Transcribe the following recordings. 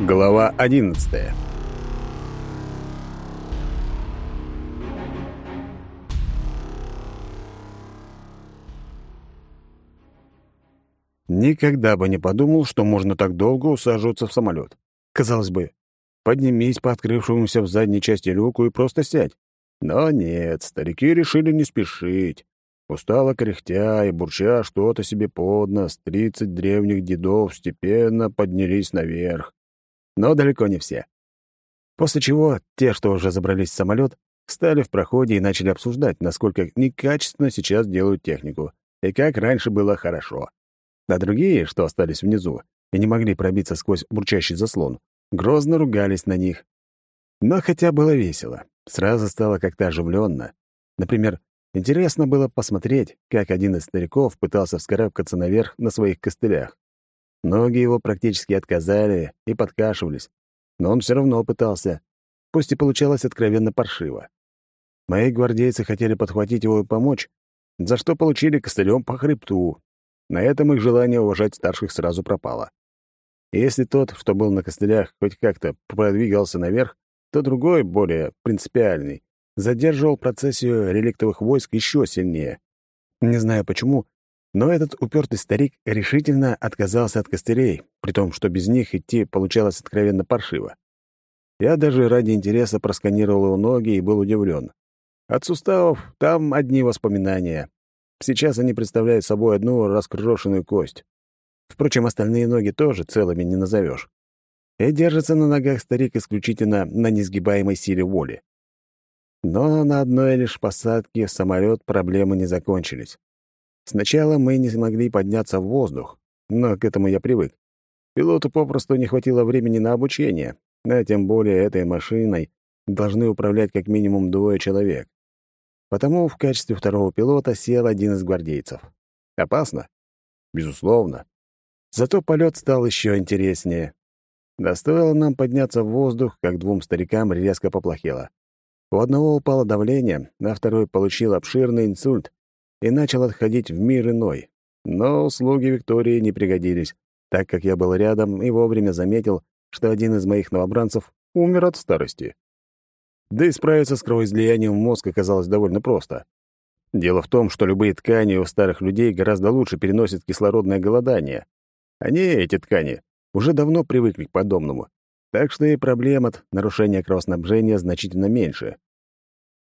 Глава 11 Никогда бы не подумал, что можно так долго усаживаться в самолет. Казалось бы, поднимись по открывшемуся в задней части люку и просто сядь. Но нет, старики решили не спешить. Устало кряхтя и бурча что-то себе под нос, тридцать древних дедов степенно поднялись наверх но далеко не все. После чего те, что уже забрались в самолет, стали в проходе и начали обсуждать, насколько некачественно сейчас делают технику и как раньше было хорошо. А другие, что остались внизу и не могли пробиться сквозь бурчащий заслон, грозно ругались на них. Но хотя было весело, сразу стало как-то оживленно. Например, интересно было посмотреть, как один из стариков пытался вскарабкаться наверх на своих костылях. Ноги его практически отказали и подкашивались, но он все равно пытался, пусть и получалось откровенно паршиво. Мои гвардейцы хотели подхватить его и помочь, за что получили костылем по хребту. На этом их желание уважать старших сразу пропало. Если тот, что был на костылях, хоть как-то продвигался наверх, то другой, более принципиальный, задерживал процессию реликтовых войск еще сильнее. Не знаю почему, но этот упертый старик решительно отказался от костырей, при том, что без них идти получалось откровенно паршиво. Я даже ради интереса просканировал его ноги и был удивлен. От суставов там одни воспоминания. Сейчас они представляют собой одну раскрошенную кость. Впрочем, остальные ноги тоже целыми не назовешь. И держится на ногах старик исключительно на несгибаемой силе воли. Но на одной лишь посадке в самолет проблемы не закончились. Сначала мы не смогли подняться в воздух, но к этому я привык. Пилоту попросту не хватило времени на обучение, а тем более этой машиной должны управлять как минимум двое человек. Потому в качестве второго пилота сел один из гвардейцев. Опасно? Безусловно. Зато полет стал еще интереснее. Да нам подняться в воздух, как двум старикам резко поплохело. У одного упало давление, а второй получил обширный инсульт и начал отходить в мир иной. Но услуги Виктории не пригодились, так как я был рядом и вовремя заметил, что один из моих новобранцев умер от старости. Да и справиться с кровоизлиянием в мозг оказалось довольно просто. Дело в том, что любые ткани у старых людей гораздо лучше переносят кислородное голодание. Они, эти ткани, уже давно привыкли к подобному, так что и проблем от нарушения кровоснабжения значительно меньше.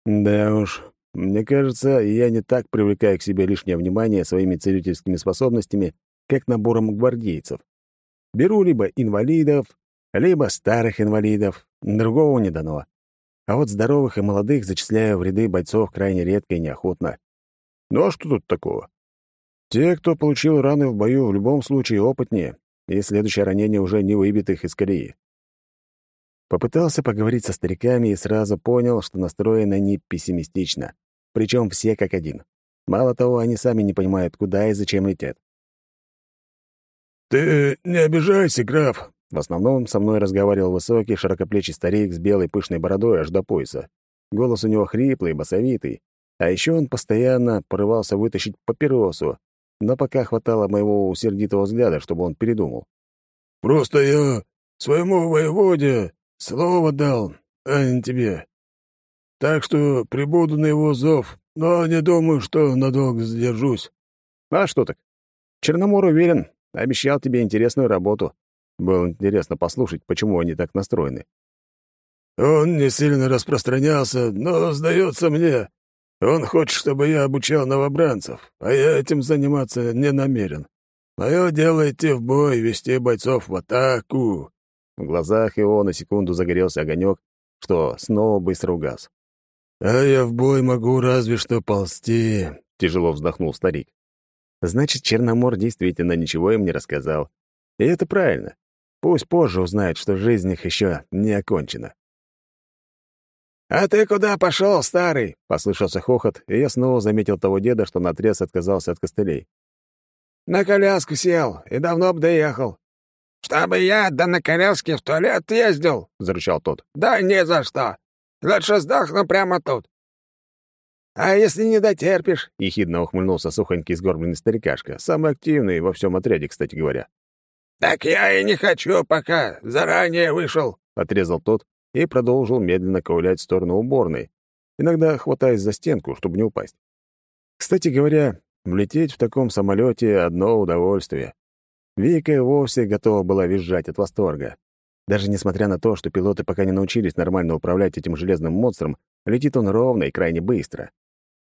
Да уж, мне кажется, я не так привлекаю к себе лишнее внимание своими целительскими способностями, как набором гвардейцев. Беру либо инвалидов, либо старых инвалидов, другого не дано. А вот здоровых и молодых зачисляю в ряды бойцов крайне редко и неохотно. Ну а что тут такого? Те, кто получил раны в бою, в любом случае опытнее, и следующее ранение уже не выбит их из колеи. Попытался поговорить со стариками и сразу понял, что настроены они пессимистично. Причем все как один. Мало того, они сами не понимают, куда и зачем летят. «Ты не обижайся, граф!» В основном со мной разговаривал высокий, широкоплечий старик с белой пышной бородой аж до пояса. Голос у него хриплый, басовитый. А еще он постоянно порывался вытащить папиросу, но пока хватало моего сердитого взгляда, чтобы он передумал. «Просто я своему воеводе Слово дал, а не тебе. Так что прибуду на его зов, но не думаю, что надолго задержусь. А что так? Черномор уверен, обещал тебе интересную работу. Было интересно послушать, почему они так настроены. Он не сильно распространялся, но, сдается мне, он хочет, чтобы я обучал новобранцев, а я этим заниматься не намерен. Мое дело идти в бой, вести бойцов в атаку. В глазах его на секунду загорелся огонек, что снова быстро угас. «А я в бой могу разве что ползти», — тяжело вздохнул старик. «Значит, Черномор действительно ничего им не рассказал. И это правильно. Пусть позже узнает, что жизнь их еще не окончена». «А ты куда пошел, старый?» — послышался хохот, и я снова заметил того деда, что наотрез отказался от костылей. «На коляску сел и давно б доехал. «Чтобы я да на коляске в туалет ездил!» — зарычал тот. «Да ни за что! Лучше сдохну прямо тут!» «А если не дотерпишь?» — ехидно ухмыльнулся сухонький сгорбленный старикашка, самый активный во всем отряде, кстати говоря. «Так я и не хочу, пока заранее вышел», — отрезал тот и продолжил медленно ковылять в сторону уборной, иногда хватаясь за стенку, чтобы не упасть. Кстати говоря, влететь в таком самолете — одно удовольствие. Вика вовсе готова была визжать от восторга. Даже несмотря на то, что пилоты пока не научились нормально управлять этим железным монстром, летит он ровно и крайне быстро.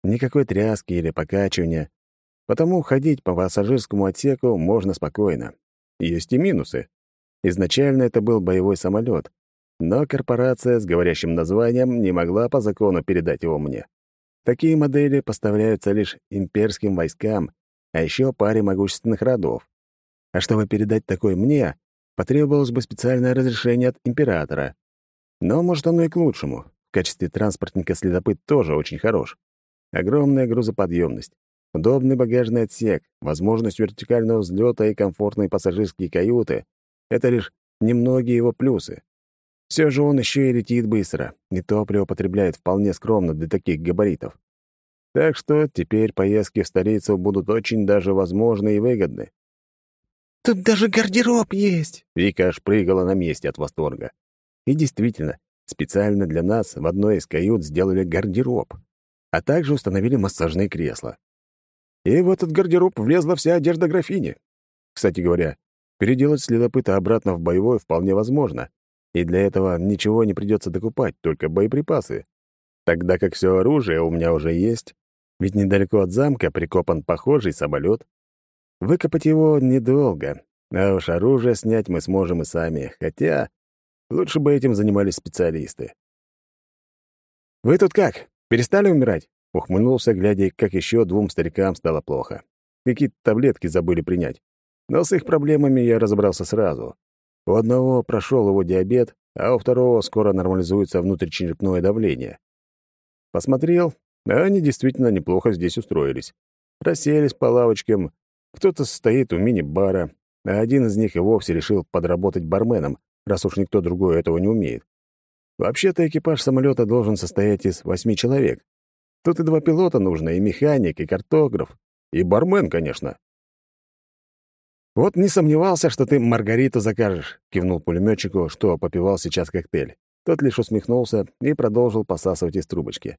Никакой тряски или покачивания. Потому ходить по пассажирскому отсеку можно спокойно. Есть и минусы. Изначально это был боевой самолет, но корпорация с говорящим названием не могла по закону передать его мне. Такие модели поставляются лишь имперским войскам, а еще паре могущественных родов. А чтобы передать такой мне, потребовалось бы специальное разрешение от императора. Но, может, оно и к лучшему. В качестве транспортника следопыт тоже очень хорош. Огромная грузоподъемность, удобный багажный отсек, возможность вертикального взлета и комфортные пассажирские каюты — это лишь немногие его плюсы. Все же он еще и летит быстро, и топливо потребляет вполне скромно для таких габаритов. Так что теперь поездки в столицу будут очень даже возможны и выгодны. «Тут даже гардероб есть!» Вика аж прыгала на месте от восторга. И действительно, специально для нас в одной из кают сделали гардероб, а также установили массажные кресла. И в этот гардероб влезла вся одежда графини. Кстати говоря, переделать следопыта обратно в боевой вполне возможно, и для этого ничего не придется докупать, только боеприпасы. Тогда как все оружие у меня уже есть, ведь недалеко от замка прикопан похожий самолет. Выкопать его недолго, а уж оружие снять мы сможем и сами, хотя лучше бы этим занимались специалисты. «Вы тут как? Перестали умирать?» — ухмыльнулся, глядя, как еще двум старикам стало плохо. Какие-то таблетки забыли принять. Но с их проблемами я разобрался сразу. У одного прошел его диабет, а у второго скоро нормализуется внутричерепное давление. Посмотрел, а они действительно неплохо здесь устроились. Расселись по лавочкам, кто-то стоит у мини-бара, а один из них и вовсе решил подработать барменом, раз уж никто другой этого не умеет. Вообще-то экипаж самолета должен состоять из восьми человек. Тут и два пилота нужно, и механик, и картограф, и бармен, конечно. «Вот не сомневался, что ты Маргариту закажешь», — кивнул пулеметчику, что попивал сейчас коктейль. Тот лишь усмехнулся и продолжил посасывать из трубочки.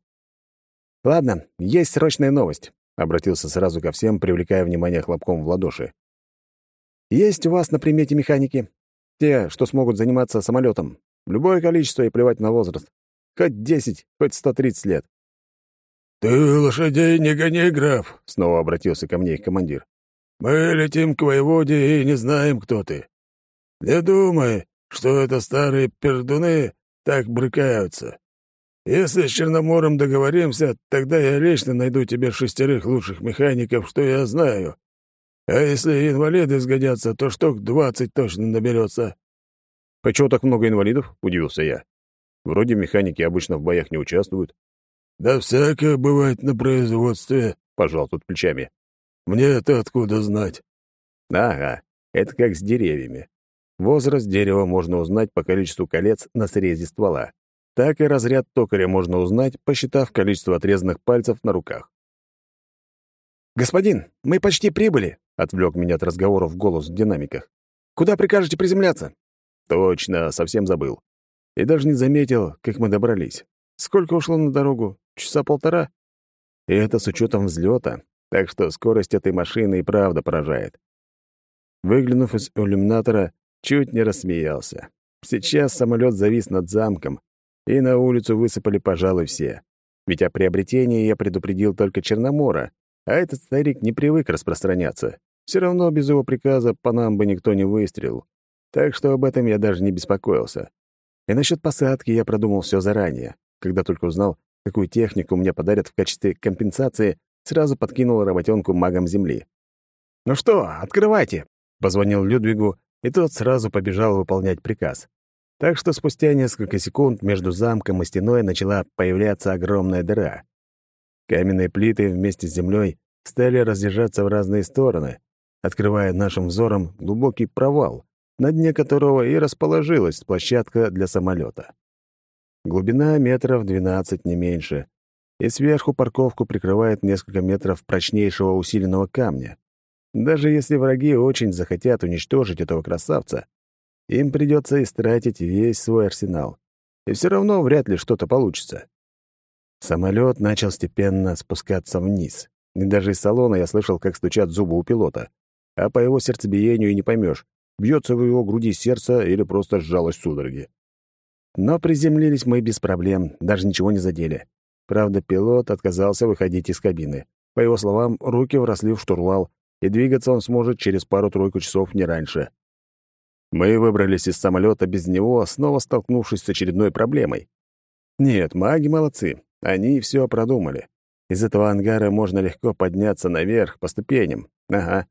«Ладно, есть срочная новость», — обратился сразу ко всем, привлекая внимание хлопком в ладоши. «Есть у вас на примете механики? Те, что смогут заниматься самолетом. Любое количество и плевать на возраст. Хоть десять, хоть сто тридцать лет». «Ты лошадей не гони, граф», — снова обратился ко мне их командир. Мы летим к воеводе и не знаем, кто ты. Не думай, что это старые пердуны так брыкаются. Если с Черномором договоримся, тогда я лично найду тебе шестерых лучших механиков, что я знаю. А если инвалиды сгодятся, то штук двадцать точно наберется. «А чего так много инвалидов?» — удивился я. «Вроде механики обычно в боях не участвуют». «Да всякое бывает на производстве», — пожал тут плечами. Мне это откуда знать? Ага, это как с деревьями. Возраст дерева можно узнать по количеству колец на срезе ствола. Так и разряд токаря можно узнать, посчитав количество отрезанных пальцев на руках. «Господин, мы почти прибыли», — отвлек меня от разговоров голос в динамиках. «Куда прикажете приземляться?» «Точно, совсем забыл. И даже не заметил, как мы добрались. Сколько ушло на дорогу? Часа полтора? И это с учетом взлета, так что скорость этой машины и правда поражает. Выглянув из иллюминатора, чуть не рассмеялся. Сейчас самолет завис над замком, и на улицу высыпали, пожалуй, все. Ведь о приобретении я предупредил только Черномора, а этот старик не привык распространяться. Все равно без его приказа по нам бы никто не выстрелил. Так что об этом я даже не беспокоился. И насчет посадки я продумал все заранее, когда только узнал, какую технику мне подарят в качестве компенсации сразу подкинул работенку магам земли. «Ну что, открывайте!» — позвонил Людвигу, и тот сразу побежал выполнять приказ. Так что спустя несколько секунд между замком и стеной начала появляться огромная дыра. Каменные плиты вместе с землей стали разъезжаться в разные стороны, открывая нашим взором глубокий провал, на дне которого и расположилась площадка для самолета. Глубина метров 12, не меньше, и сверху парковку прикрывает несколько метров прочнейшего усиленного камня. Даже если враги очень захотят уничтожить этого красавца, им придется истратить весь свой арсенал. И все равно вряд ли что-то получится. Самолет начал степенно спускаться вниз. И даже из салона я слышал, как стучат зубы у пилота. А по его сердцебиению и не поймешь, бьется в его груди сердце или просто сжалось судороги. Но приземлились мы без проблем, даже ничего не задели. Правда, пилот отказался выходить из кабины. По его словам, руки вросли в штурвал, и двигаться он сможет через пару-тройку часов не раньше. Мы выбрались из самолета без него, снова столкнувшись с очередной проблемой. Нет, маги молодцы, они все продумали. Из этого ангара можно легко подняться наверх по ступеням. Ага.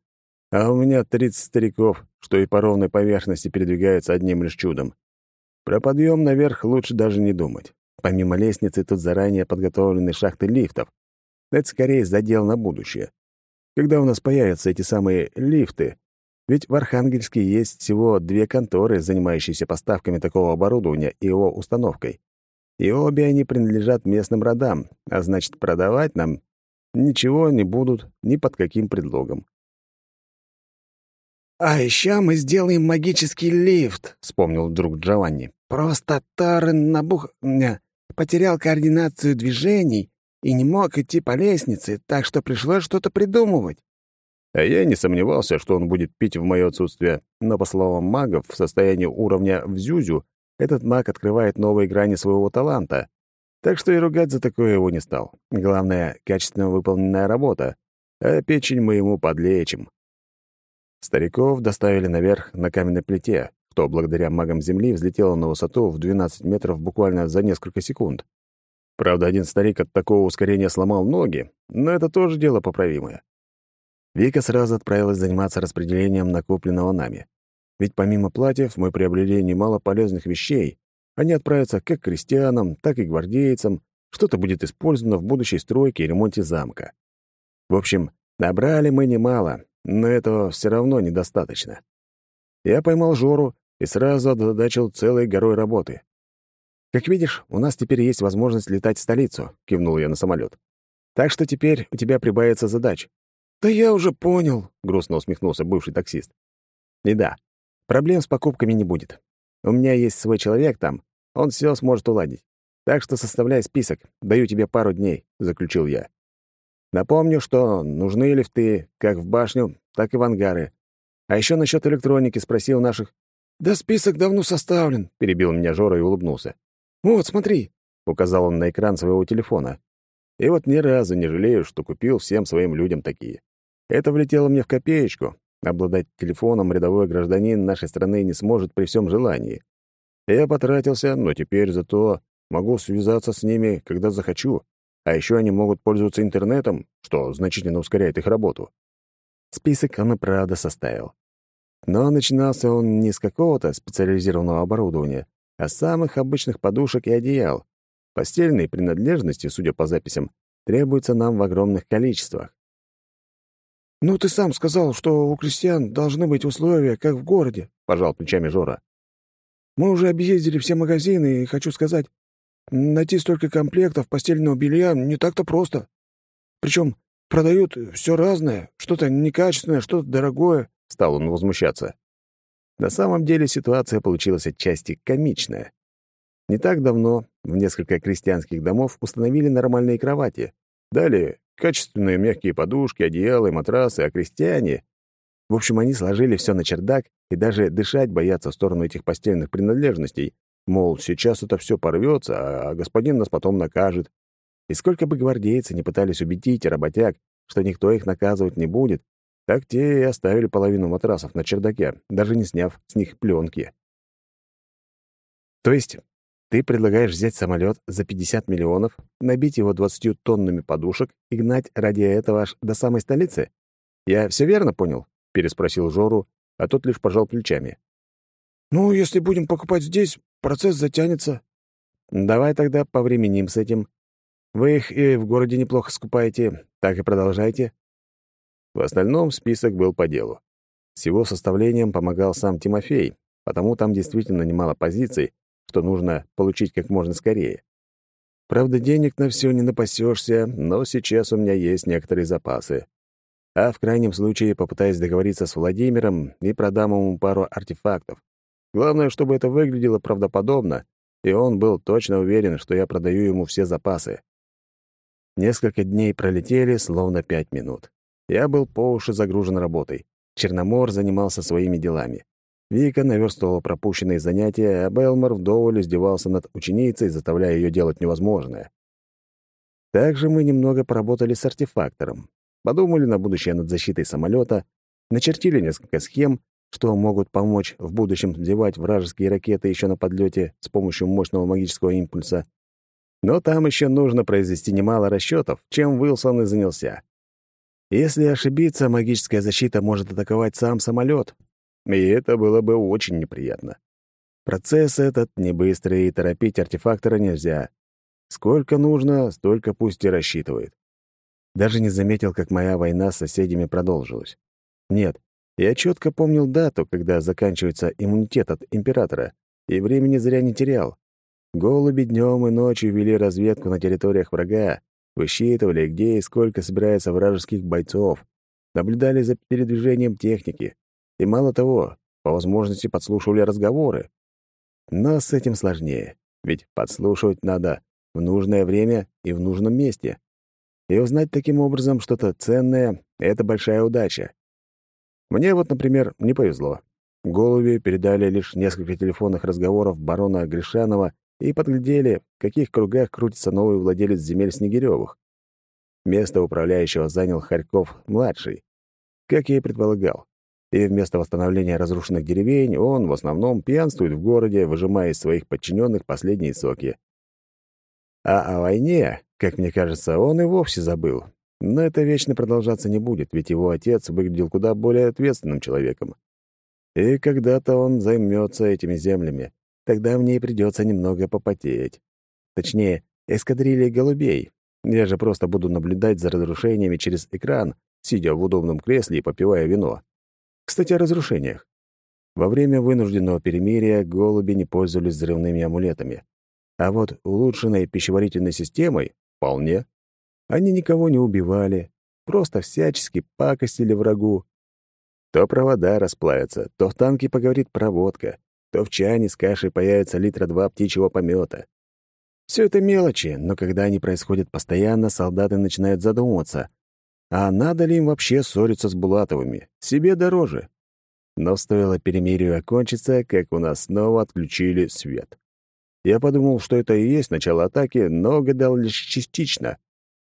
А у меня 30 стариков, что и по ровной поверхности передвигаются одним лишь чудом. Про подъем наверх лучше даже не думать. Помимо лестницы тут заранее подготовлены шахты лифтов. Это скорее задел на будущее. Когда у нас появятся эти самые лифты? Ведь в Архангельске есть всего две конторы, занимающиеся поставками такого оборудования и его установкой. И обе они принадлежат местным родам, а значит, продавать нам ничего не будут ни под каким предлогом. «А еще мы сделаем магический лифт», — вспомнил вдруг Джованни. «Просто Торрен набух... потерял координацию движений и не мог идти по лестнице, так что пришлось что-то придумывать». А я не сомневался, что он будет пить в мое отсутствие, но, по словам магов, в состоянии уровня в Зюзю этот маг открывает новые грани своего таланта. Так что и ругать за такое его не стал. Главное — качественно выполненная работа, а печень мы ему подлечим. Стариков доставили наверх на каменной плите, кто благодаря магам Земли взлетел на высоту в 12 метров буквально за несколько секунд. Правда, один старик от такого ускорения сломал ноги, но это тоже дело поправимое. Вика сразу отправилась заниматься распределением накопленного нами. Ведь помимо платьев мы приобрели немало полезных вещей. Они отправятся как крестьянам, так и гвардейцам. Что-то будет использовано в будущей стройке и ремонте замка. В общем, набрали мы немало, но этого все равно недостаточно. Я поймал Жору и сразу озадачил целой горой работы. «Как видишь, у нас теперь есть возможность летать в столицу», — кивнул я на самолет. «Так что теперь у тебя прибавится задач». «Да я уже понял», — грустно усмехнулся бывший таксист. «И да, проблем с покупками не будет. У меня есть свой человек там, он все сможет уладить. Так что составляй список, даю тебе пару дней», — заключил я. Напомню, что нужны лифты как в башню, так и в ангары. А еще насчет электроники спросил наших. «Да список давно составлен», — перебил меня Жора и улыбнулся. «Вот, смотри», — указал он на экран своего телефона. И вот ни разу не жалею, что купил всем своим людям такие. Это влетело мне в копеечку. Обладать телефоном рядовой гражданин нашей страны не сможет при всем желании. Я потратился, но теперь зато могу связаться с ними, когда захочу. А еще они могут пользоваться интернетом, что значительно ускоряет их работу. Список он и правда составил. Но начинался он не с какого-то специализированного оборудования, а с самых обычных подушек и одеял. Постельные принадлежности, судя по записям, требуются нам в огромных количествах. «Ну, ты сам сказал, что у крестьян должны быть условия, как в городе», — пожал плечами Жора. «Мы уже объездили все магазины, и хочу сказать, Найти столько комплектов постельного белья не так-то просто. Причем продают все разное, что-то некачественное, что-то дорогое. Стал он возмущаться. На самом деле ситуация получилась отчасти комичная. Не так давно в несколько крестьянских домов установили нормальные кровати. Далее качественные мягкие подушки, одеяла и матрасы, а крестьяне... В общем, они сложили все на чердак и даже дышать боятся в сторону этих постельных принадлежностей, Мол, сейчас это все порвется, а господин нас потом накажет. И сколько бы гвардейцы не пытались убедить работяг, что никто их наказывать не будет, так те и оставили половину матрасов на чердаке, даже не сняв с них пленки. То есть ты предлагаешь взять самолет за 50 миллионов, набить его 20 тоннами подушек и гнать ради этого аж до самой столицы? Я все верно понял? переспросил Жору, а тот лишь пожал плечами. Ну, если будем покупать здесь, Процесс затянется. Давай тогда повременим с этим. Вы их и в городе неплохо скупаете, так и продолжайте. В остальном список был по делу. С его составлением помогал сам Тимофей, потому там действительно немало позиций, что нужно получить как можно скорее. Правда, денег на все не напасешься, но сейчас у меня есть некоторые запасы. а в крайнем случае попытаюсь договориться с Владимиром и продам ему пару артефактов. Главное, чтобы это выглядело правдоподобно, и он был точно уверен, что я продаю ему все запасы. Несколько дней пролетели, словно пять минут. Я был по уши загружен работой. Черномор занимался своими делами. Вика наверстывала пропущенные занятия, а Белмор вдоволь издевался над ученицей, заставляя ее делать невозможное. Также мы немного поработали с артефактором. Подумали на будущее над защитой самолета, начертили несколько схем, что могут помочь в будущем сбивать вражеские ракеты еще на подлете с помощью мощного магического импульса. Но там еще нужно произвести немало расчетов, чем Уилсон и занялся. Если ошибиться, магическая защита может атаковать сам самолет, и это было бы очень неприятно. Процесс этот не быстрый, и торопить артефактора нельзя. Сколько нужно, столько пусть и рассчитывает. Даже не заметил, как моя война с соседями продолжилась. Нет, я четко помнил дату, когда заканчивается иммунитет от императора, и времени зря не терял. Голуби днем и ночью вели разведку на территориях врага, высчитывали, где и сколько собирается вражеских бойцов, наблюдали за передвижением техники, и мало того, по возможности подслушивали разговоры. Но с этим сложнее, ведь подслушивать надо в нужное время и в нужном месте. И узнать таким образом что-то ценное — это большая удача. Мне вот, например, не повезло. Голуби передали лишь несколько телефонных разговоров барона Гришанова и подглядели, в каких кругах крутится новый владелец земель Снегирёвых. Место управляющего занял Харьков-младший, как я и предполагал. И вместо восстановления разрушенных деревень он в основном пьянствует в городе, выжимая из своих подчиненных последние соки. А о войне, как мне кажется, он и вовсе забыл. Но это вечно продолжаться не будет, ведь его отец выглядел куда более ответственным человеком. И когда-то он займется этими землями. Тогда мне и придется немного попотеть. Точнее, эскадрильей голубей. Я же просто буду наблюдать за разрушениями через экран, сидя в удобном кресле и попивая вино. Кстати, о разрушениях. Во время вынужденного перемирия голуби не пользовались взрывными амулетами. А вот улучшенной пищеварительной системой — вполне. Они никого не убивали, просто всячески пакостили врагу. То провода расплавятся, то в танке поговорит проводка, то в чане с кашей появится литра два птичьего помета. Все это мелочи, но когда они происходят постоянно, солдаты начинают задумываться, а надо ли им вообще ссориться с Булатовыми? Себе дороже. Но стоило перемирию окончиться, как у нас снова отключили свет. Я подумал, что это и есть начало атаки, но гадал лишь частично.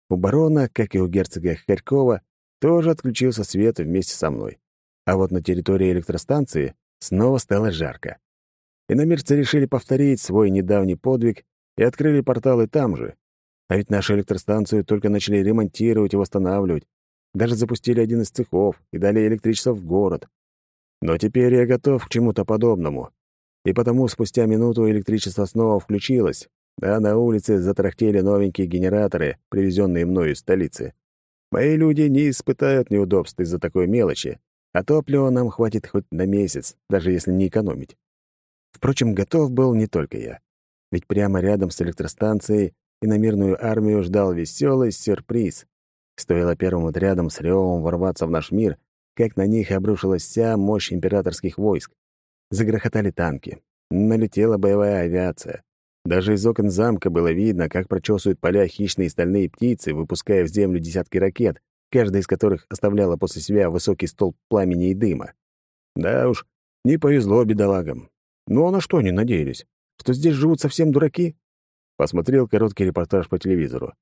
У барона, как и у герцога Харькова, тоже отключился свет вместе со мной. А вот на территории электростанции снова стало жарко. Иномирцы решили повторить свой недавний подвиг и открыли порталы там же. А ведь нашу электростанцию только начали ремонтировать и восстанавливать. Даже запустили один из цехов и дали электричество в город. Но теперь я готов к чему-то подобному и потому спустя минуту электричество снова включилось, а на улице затрахтели новенькие генераторы, привезенные мною из столицы. Мои люди не испытают неудобств из-за такой мелочи, а топлива нам хватит хоть на месяц, даже если не экономить. Впрочем, готов был не только я. Ведь прямо рядом с электростанцией иномирную армию ждал веселый сюрприз. Стоило первым отрядом с ревом ворваться в наш мир, как на них обрушилась вся мощь императорских войск. Загрохотали танки. Налетела боевая авиация. Даже из окон замка было видно, как прочесывают поля хищные стальные птицы, выпуская в землю десятки ракет, каждая из которых оставляла после себя высокий столб пламени и дыма. Да уж, не повезло бедолагам. Ну а на что они надеялись? Что здесь живут совсем дураки? Посмотрел короткий репортаж по телевизору.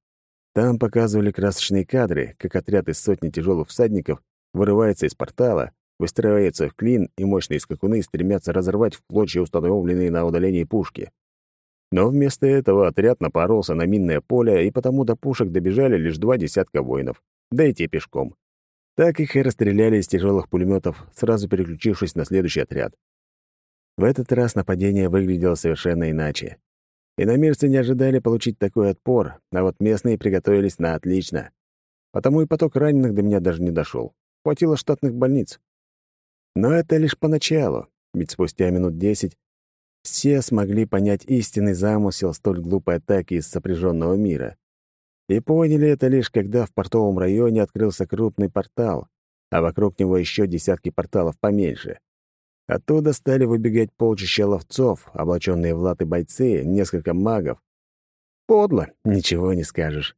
Там показывали красочные кадры, как отряд из сотни тяжелых всадников вырывается из портала, выстраивается в клин, и мощные скакуны стремятся разорвать в клочья установленные на удалении пушки. Но вместо этого отряд напоролся на минное поле, и потому до пушек добежали лишь два десятка воинов, да и те пешком. Так их и расстреляли из тяжелых пулеметов, сразу переключившись на следующий отряд. В этот раз нападение выглядело совершенно иначе. Иномирцы не ожидали получить такой отпор, а вот местные приготовились на отлично. Потому и поток раненых до меня даже не дошел. Хватило штатных больниц. Но это лишь поначалу, ведь спустя минут десять все смогли понять истинный замысел столь глупой атаки из сопряженного мира. И поняли это лишь, когда в портовом районе открылся крупный портал, а вокруг него еще десятки порталов поменьше. Оттуда стали выбегать полчища ловцов, облаченные в латы бойцы, несколько магов. Подло, ничего не скажешь.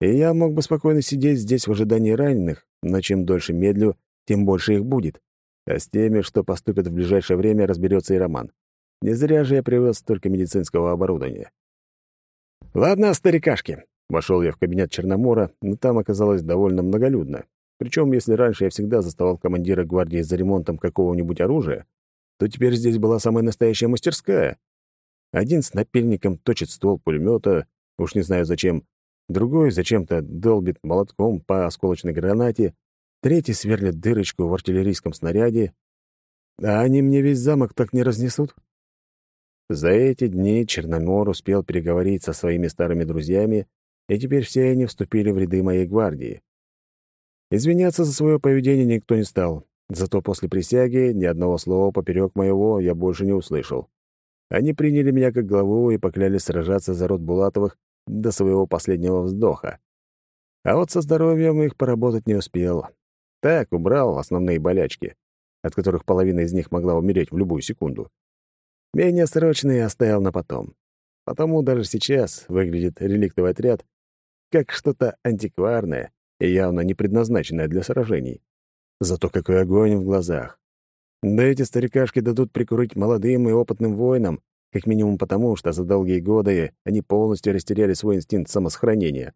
И я мог бы спокойно сидеть здесь в ожидании раненых, но чем дольше медлю, тем больше их будет. А с теми, что поступят в ближайшее время, разберется и Роман. Не зря же я привез столько медицинского оборудования. «Ладно, старикашки». Вошел я в кабинет Черномора, но там оказалось довольно многолюдно. Причем, если раньше я всегда заставал командира гвардии за ремонтом какого-нибудь оружия, то теперь здесь была самая настоящая мастерская. Один с напильником точит ствол пулемета, уж не знаю зачем, другой зачем-то долбит молотком по осколочной гранате, третий сверлит дырочку в артиллерийском снаряде. А они мне весь замок так не разнесут. За эти дни Черномор успел переговорить со своими старыми друзьями, и теперь все они вступили в ряды моей гвардии. Извиняться за свое поведение никто не стал, зато после присяги ни одного слова поперек моего я больше не услышал. Они приняли меня как главу и поклялись сражаться за род Булатовых до своего последнего вздоха. А вот со здоровьем их поработать не успел. Так, убрал основные болячки, от которых половина из них могла умереть в любую секунду. Менее срочные оставил на потом. Потому даже сейчас выглядит реликтовый отряд как что-то антикварное и явно не предназначенное для сражений. Зато какой огонь в глазах. Да эти старикашки дадут прикурить молодым и опытным воинам, как минимум потому, что за долгие годы они полностью растеряли свой инстинкт самосохранения.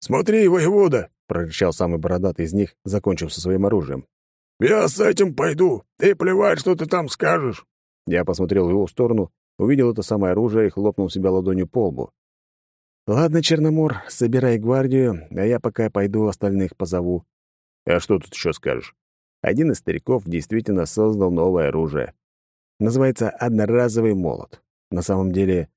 «Смотри, воевода!» — прорычал самый бородатый из них, закончив со своим оружием. «Я с этим пойду. Ты плевать, что ты там скажешь». Я посмотрел в его сторону, увидел это самое оружие и хлопнул себя ладонью по лбу. «Ладно, Черномор, собирай гвардию, а я пока пойду остальных позову». «А что тут еще скажешь?» Один из стариков действительно создал новое оружие. Называется «одноразовый молот». На самом деле,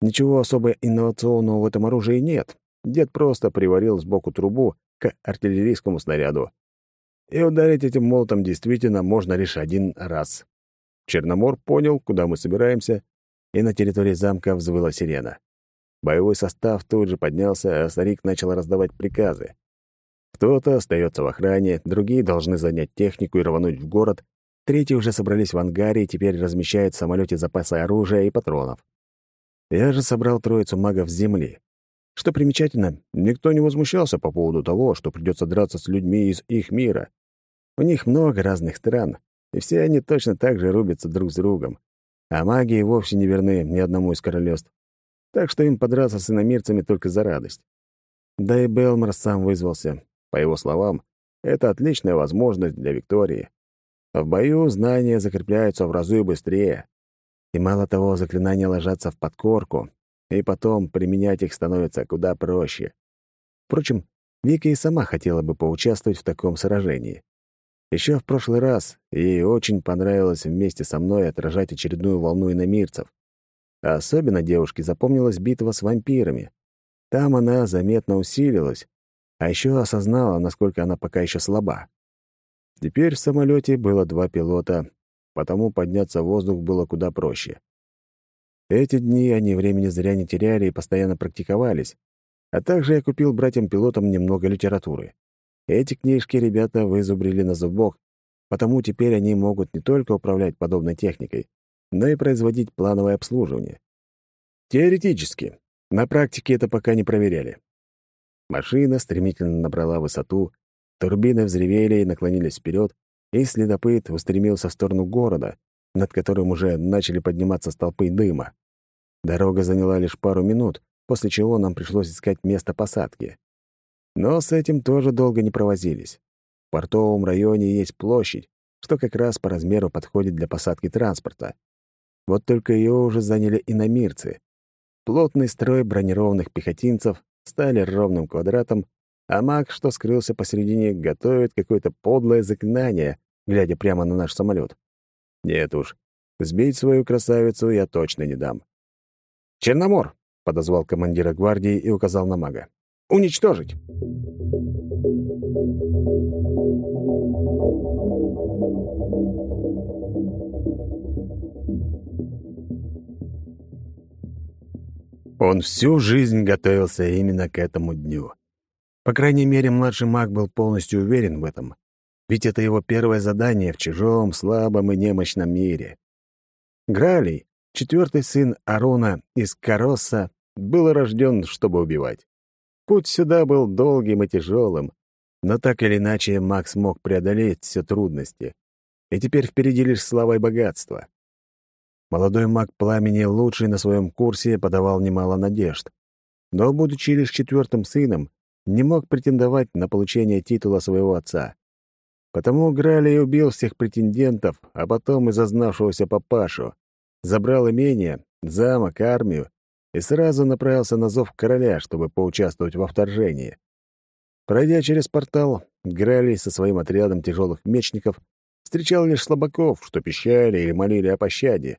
ничего особо инновационного в этом оружии нет. Дед просто приварил сбоку трубу к артиллерийскому снаряду. И ударить этим молотом действительно можно лишь один раз. Черномор понял, куда мы собираемся, и на территории замка взвыла сирена. Боевой состав тут же поднялся, а старик начал раздавать приказы. Кто-то остается в охране, другие должны занять технику и рвануть в город, третьи уже собрались в ангаре и теперь размещают в самолете запасы оружия и патронов. Я же собрал троицу магов с земли. Что примечательно, никто не возмущался по поводу того, что придется драться с людьми из их мира. У них много разных стран, и все они точно так же рубятся друг с другом. А маги вовсе не верны ни одному из королевств. Так что им подраться с иномирцами только за радость. Да и Белмар сам вызвался. По его словам, это отличная возможность для Виктории. В бою знания закрепляются в разы быстрее. И мало того, заклинания ложатся в подкорку, и потом применять их становится куда проще. Впрочем, Вика и сама хотела бы поучаствовать в таком сражении. Еще в прошлый раз ей очень понравилось вместе со мной отражать очередную волну иномирцев. А особенно девушке запомнилась битва с вампирами. Там она заметно усилилась, а еще осознала, насколько она пока еще слаба. Теперь в самолете было два пилота, потому подняться в воздух было куда проще. Эти дни они времени зря не теряли и постоянно практиковались. А также я купил братьям-пилотам немного литературы. Эти книжки ребята вызубрили на зубок, потому теперь они могут не только управлять подобной техникой, но и производить плановое обслуживание. Теоретически. На практике это пока не проверяли. Машина стремительно набрала высоту, турбины взревели и наклонились вперед, и следопыт устремился в сторону города, над которым уже начали подниматься столпы дыма. Дорога заняла лишь пару минут, после чего нам пришлось искать место посадки. Но с этим тоже долго не провозились. В портовом районе есть площадь, что как раз по размеру подходит для посадки транспорта. Вот только ее уже заняли иномирцы. Плотный строй бронированных пехотинцев стали ровным квадратом, а маг, что скрылся посередине, готовит какое-то подлое заклинание, глядя прямо на наш самолет. Нет уж, сбить свою красавицу я точно не дам. «Черномор!» — подозвал командира гвардии и указал на мага. «Уничтожить!» Он всю жизнь готовился именно к этому дню. По крайней мере, младший маг был полностью уверен в этом, ведь это его первое задание в чужом, слабом и немощном мире. Гралий, четвертый сын Аруна из Каросса, был рожден, чтобы убивать. Путь сюда был долгим и тяжелым, но так или иначе Макс мог преодолеть все трудности. И теперь впереди лишь слава и богатство. Молодой маг пламени, лучший на своем курсе, подавал немало надежд. Но, будучи лишь четвертым сыном, не мог претендовать на получение титула своего отца. Потому Грали и убил всех претендентов, а потом и зазнавшегося папашу, забрал имение, замок, армию и сразу направился на зов короля, чтобы поучаствовать во вторжении. Пройдя через портал, Грали со своим отрядом тяжелых мечников встречал лишь слабаков, что пищали или молили о пощаде.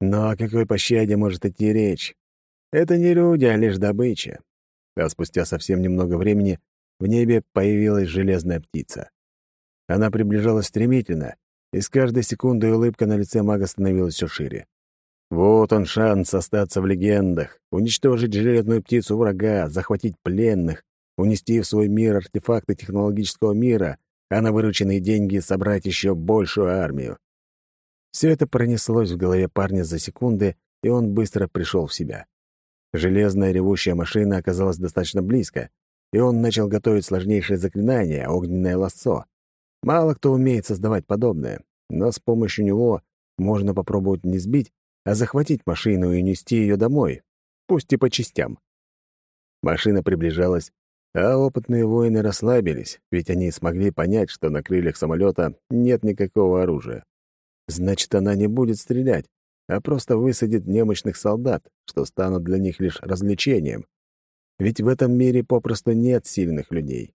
Но о какой пощаде может идти речь? Это не люди, а лишь добыча. А спустя совсем немного времени в небе появилась железная птица. Она приближалась стремительно, и с каждой секундой улыбка на лице мага становилась все шире. Вот он шанс остаться в легендах, уничтожить железную птицу врага, захватить пленных, унести в свой мир артефакты технологического мира, а на вырученные деньги собрать еще большую армию. Все это пронеслось в голове парня за секунды, и он быстро пришел в себя. Железная ревущая машина оказалась достаточно близко, и он начал готовить сложнейшее заклинание — огненное лассо. Мало кто умеет создавать подобное, но с помощью него можно попробовать не сбить, а захватить машину и нести ее домой, пусть и по частям. Машина приближалась, а опытные воины расслабились, ведь они смогли понять, что на крыльях самолета нет никакого оружия. Значит, она не будет стрелять, а просто высадит немощных солдат, что станут для них лишь развлечением. Ведь в этом мире попросту нет сильных людей.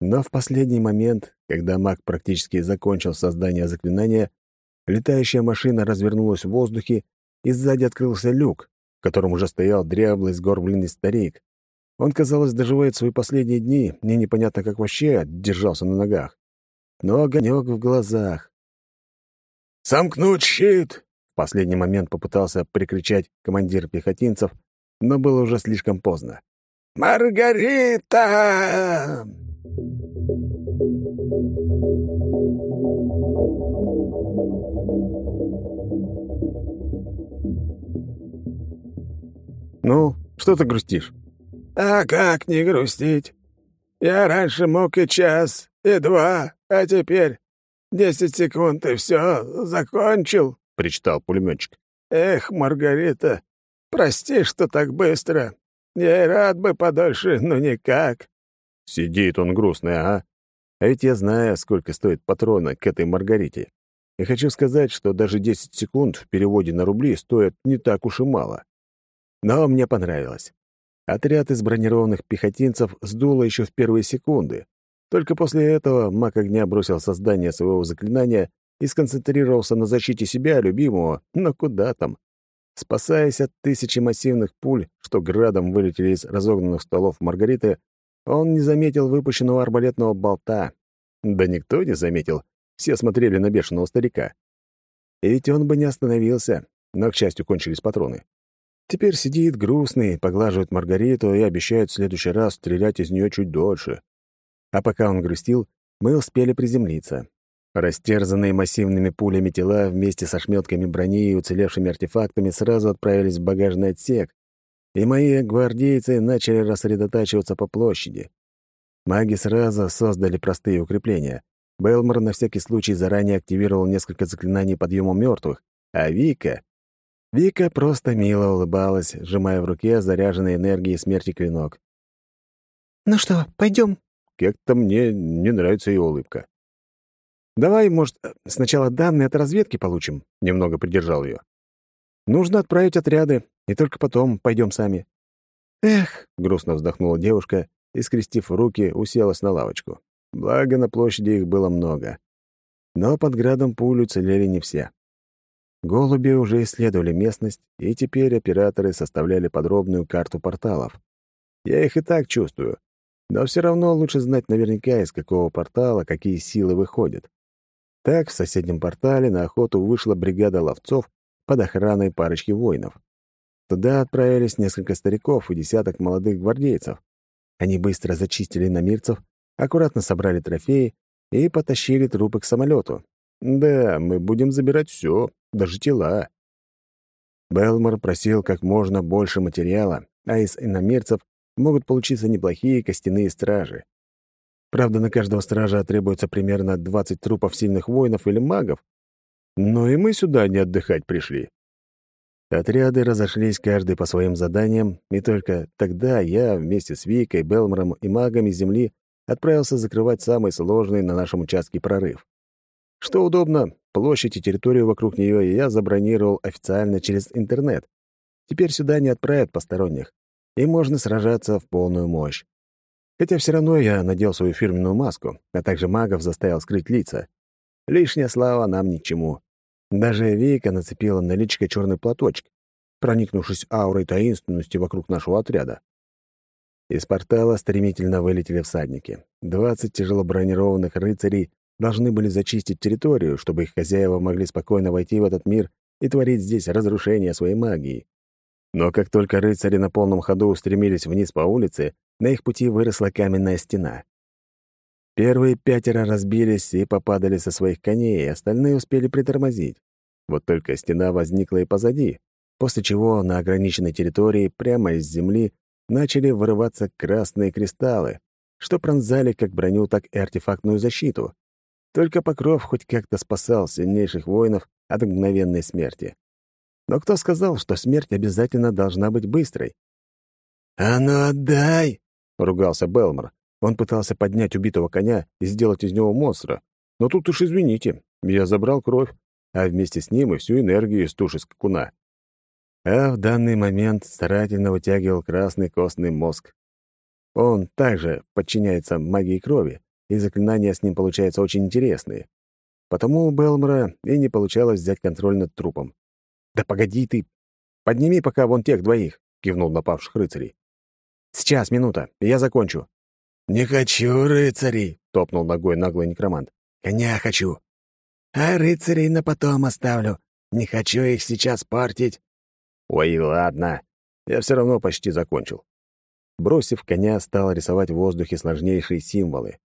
Но в последний момент, когда маг практически закончил создание заклинания, летающая машина развернулась в воздухе, и сзади открылся люк, в котором уже стоял дряблый сгорбленный старик. Он, казалось, доживает свои последние дни, мне непонятно, как вообще держался на ногах. Но огонек в глазах. «Сомкнуть щит!» В последний момент попытался прикричать командир пехотинцев, но было уже слишком поздно. «Маргарита!» «Ну, что ты грустишь?» «А как не грустить? Я раньше мог и час, и два, а теперь десять секунд и все, закончил», — причитал пулеметчик. «Эх, Маргарита, прости, что так быстро. Я и рад бы подольше, но никак». Сидит он грустный, ага. А ведь я знаю, сколько стоит патрона к этой Маргарите. И хочу сказать, что даже 10 секунд в переводе на рубли стоят не так уж и мало. Но мне понравилось. Отряд из бронированных пехотинцев сдуло еще в первые секунды. Только после этого маг огня бросил создание своего заклинания и сконцентрировался на защите себя, любимого, но куда там. Спасаясь от тысячи массивных пуль, что градом вылетели из разогнанных столов Маргариты, он не заметил выпущенного арбалетного болта. Да никто не заметил. Все смотрели на бешеного старика. И ведь он бы не остановился, но, к счастью, кончились патроны. Теперь сидит грустный, поглаживает Маргариту и обещает в следующий раз стрелять из нее чуть дольше. А пока он грустил, мы успели приземлиться. Растерзанные массивными пулями тела вместе со шметками брони и уцелевшими артефактами сразу отправились в багажный отсек, и мои гвардейцы начали рассредотачиваться по площади. Маги сразу создали простые укрепления. Белмор на всякий случай заранее активировал несколько заклинаний подъема мертвых, а Вика... Вика просто мило улыбалась, сжимая в руке заряженный энергией смерти клинок. «Ну что, пойдем? Как-то мне не нравится ее улыбка. «Давай, может, сначала данные от разведки получим?» — немного придержал ее. «Нужно отправить отряды, и только потом пойдем сами». «Эх!» — грустно вздохнула девушка и, скрестив руки, уселась на лавочку. Благо, на площади их было много. Но под градом пуль уцелели не все. Голуби уже исследовали местность, и теперь операторы составляли подробную карту порталов. Я их и так чувствую, но все равно лучше знать наверняка, из какого портала какие силы выходят. Так, в соседнем портале на охоту вышла бригада ловцов под охраной парочки воинов. Туда отправились несколько стариков и десяток молодых гвардейцев. Они быстро зачистили намирцев, аккуратно собрали трофеи и потащили трупы к самолету. Да, мы будем забирать все, даже тела. Белмор просил как можно больше материала, а из иномерцев могут получиться неплохие костяные стражи. Правда, на каждого стража требуется примерно 20 трупов сильных воинов или магов. Но и мы сюда не отдыхать пришли. Отряды разошлись каждый по своим заданиям, и только тогда я вместе с Викой, Белмором и магами Земли отправился закрывать самый сложный на нашем участке прорыв. Что удобно, площадь и территорию вокруг нее я забронировал официально через интернет. Теперь сюда не отправят посторонних, и можно сражаться в полную мощь. Хотя все равно я надел свою фирменную маску, а также магов заставил скрыть лица. Лишняя слава нам ни к чему. Даже Вика нацепила на личико черный платочек, проникнувшись аурой таинственности вокруг нашего отряда. Из портала стремительно вылетели всадники. Двадцать тяжело бронированных рыцарей должны были зачистить территорию, чтобы их хозяева могли спокойно войти в этот мир и творить здесь разрушение своей магии. Но как только рыцари на полном ходу устремились вниз по улице, на их пути выросла каменная стена. Первые пятеро разбились и попадали со своих коней, остальные успели притормозить. Вот только стена возникла и позади, после чего на ограниченной территории прямо из земли начали вырываться красные кристаллы, что пронзали как броню, так и артефактную защиту. Только покров хоть как-то спасал сильнейших воинов от мгновенной смерти. Но кто сказал, что смерть обязательно должна быть быстрой? «А ну отдай!» ругался Белмор. Он пытался поднять убитого коня и сделать из него монстра. Но тут уж извините, я забрал кровь, а вместе с ним и всю энергию из туши скакуна. А в данный момент старательно вытягивал красный костный мозг. Он также подчиняется магии крови, и заклинания с ним получаются очень интересные. Потому у Белмора и не получалось взять контроль над трупом. «Да погоди ты! Подними пока вон тех двоих!» — кивнул напавших рыцарей. Сейчас, минута, я закончу». «Не хочу рыцарей», — топнул ногой наглый некромант. «Коня хочу. А рыцарей на потом оставлю. Не хочу их сейчас портить». «Ой, ладно. Я все равно почти закончил». Бросив коня, стал рисовать в воздухе сложнейшие символы.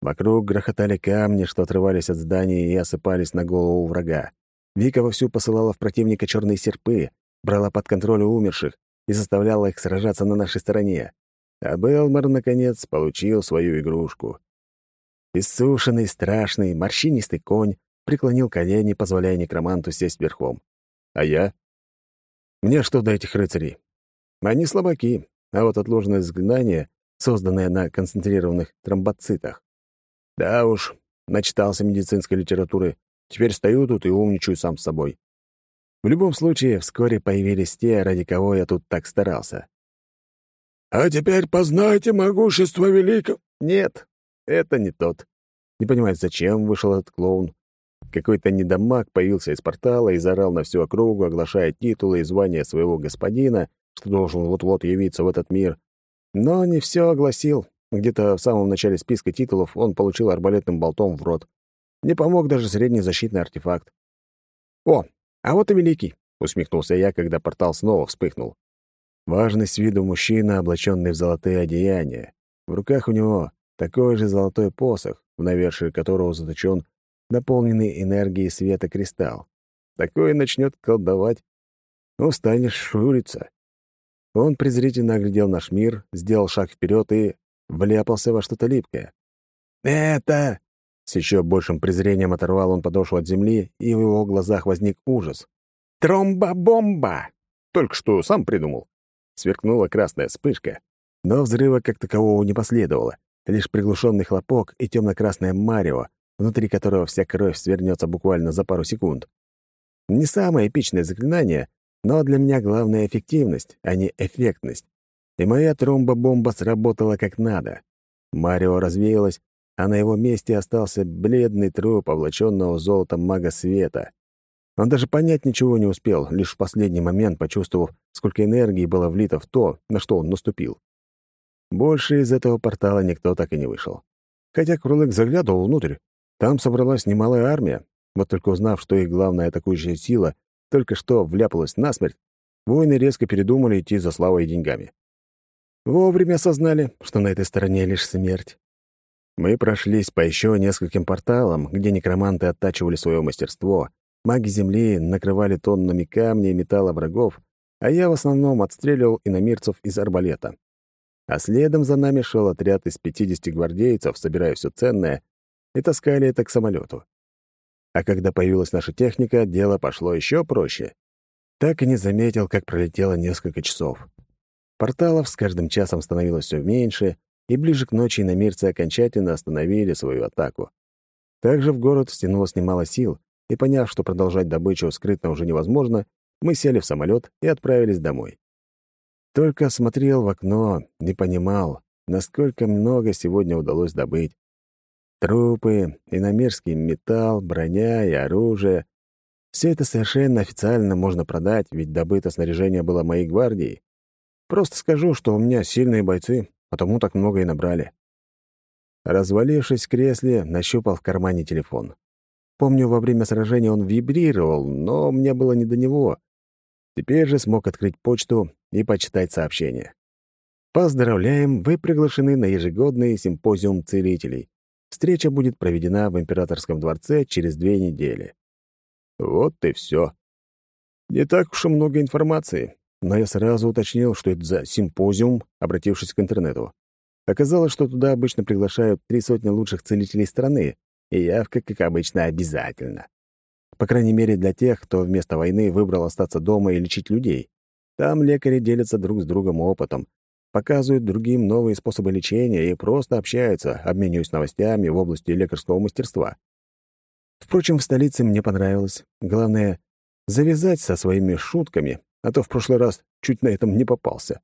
Вокруг грохотали камни, что отрывались от зданий и осыпались на голову врага. Вика вовсю посылала в противника черные серпы, брала под контроль умерших, и заставляла их сражаться на нашей стороне. А Белмор, наконец, получил свою игрушку. Иссушенный, страшный, морщинистый конь преклонил колени, позволяя некроманту сесть верхом. А я? Мне что до этих рыцарей? Они слабаки, а вот отложенное заклинание, созданное на концентрированных тромбоцитах. Да уж, начитался медицинской литературы, теперь стою тут и умничаю сам с собой. В любом случае, вскоре появились те, ради кого я тут так старался. «А теперь познайте могущество великого...» «Нет, это не тот. Не понимаю, зачем вышел этот клоун. Какой-то недомаг появился из портала и заорал на всю округу, оглашая титулы и звания своего господина, что должен вот-вот явиться в этот мир. Но не все огласил. Где-то в самом начале списка титулов он получил арбалетным болтом в рот. Не помог даже средний защитный артефакт. О, «А вот и Великий», — усмехнулся я, когда портал снова вспыхнул. Важный с виду мужчина, облаченный в золотые одеяния. В руках у него такой же золотой посох, в навершие которого заточен наполненный энергией света кристалл. Такой начнет колдовать, устанешь шуриться. Он презрительно оглядел наш мир, сделал шаг вперед и вляпался во что-то липкое. «Это...» С еще большим презрением оторвал он подошву от земли, и в его глазах возник ужас. «Тромба-бомба!» Только что сам придумал. Сверкнула красная вспышка, но взрыва как такового не последовало. Лишь приглушенный хлопок и темно-красное марево, внутри которого вся кровь свернется буквально за пару секунд. Не самое эпичное заклинание, но для меня главная эффективность, а не эффектность. И моя тромба-бомба сработала как надо. Марио развеялось, а на его месте остался бледный труп облаченного золотом мага света. Он даже понять ничего не успел, лишь в последний момент почувствовав, сколько энергии было влито в то, на что он наступил. Больше из этого портала никто так и не вышел. Хотя Крулык заглядывал внутрь. Там собралась немалая армия. Вот только узнав, что их главная атакующая сила только что вляпалась насмерть, воины резко передумали идти за славой и деньгами. Вовремя осознали, что на этой стороне лишь смерть. Мы прошлись по еще нескольким порталам, где некроманты оттачивали свое мастерство, маги Земли накрывали тоннами камней и металла врагов, а я в основном отстреливал иномирцев из арбалета. А следом за нами шел отряд из 50 гвардейцев, собирая все ценное, и таскали это к самолету. А когда появилась наша техника, дело пошло еще проще. Так и не заметил, как пролетело несколько часов. Порталов с каждым часом становилось все меньше, и ближе к ночи иномирцы окончательно остановили свою атаку. Также в город стянулось немало сил, и, поняв, что продолжать добычу скрытно уже невозможно, мы сели в самолет и отправились домой. Только смотрел в окно, не понимал, насколько много сегодня удалось добыть. Трупы, иномерский металл, броня и оружие — все это совершенно официально можно продать, ведь добыто снаряжение было моей гвардией. Просто скажу, что у меня сильные бойцы, потому так много и набрали. Развалившись в кресле, нащупал в кармане телефон. Помню, во время сражения он вибрировал, но мне было не до него. Теперь же смог открыть почту и почитать сообщения. Поздравляем, вы приглашены на ежегодный симпозиум целителей. Встреча будет проведена в Императорском дворце через две недели. Вот и все. Не так уж и много информации, но я сразу уточнил, что это за симпозиум, обратившись к интернету. Оказалось, что туда обычно приглашают три сотни лучших целителей страны, и явка, как обычно, обязательно. По крайней мере, для тех, кто вместо войны выбрал остаться дома и лечить людей. Там лекари делятся друг с другом опытом, показывают другим новые способы лечения и просто общаются, обмениваясь новостями в области лекарского мастерства. Впрочем, в столице мне понравилось. Главное — завязать со своими шутками а то в прошлый раз чуть на этом не попался.